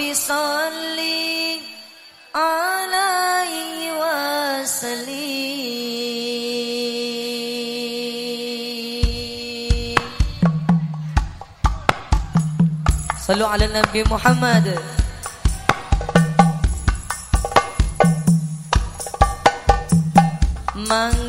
رب صل عليه وسلم صلوا على النبي محمد من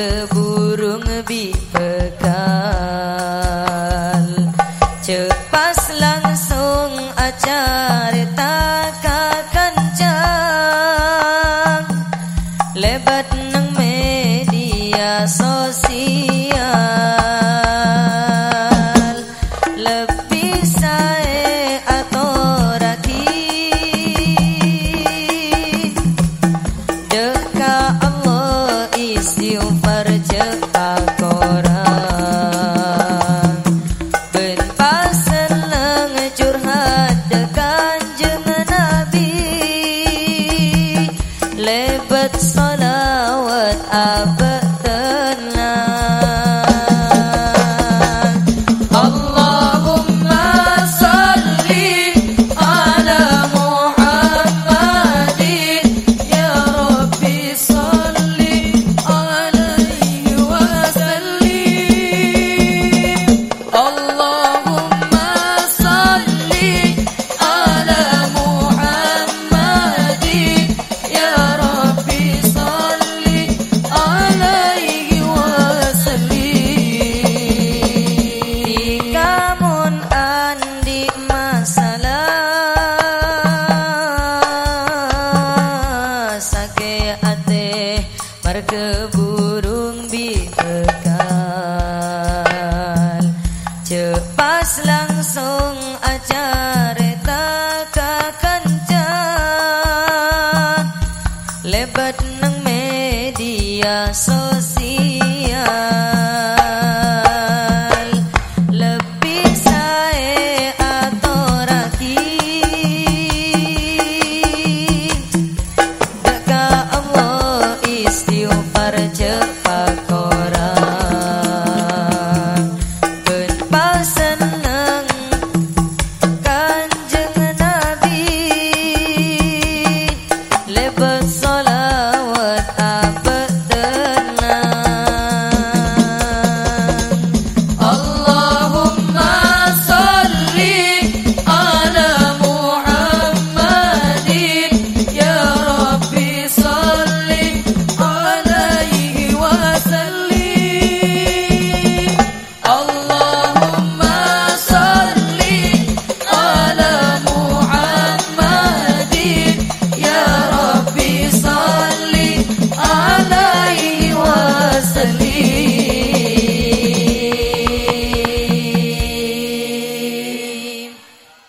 seburung bipekal Cepas langsung acar takakan jang Lebat nang media sosial Cepas langsung ajar takkan jah lebat nang media sosial lebih saya atau raki baka Allah istiupar cepat.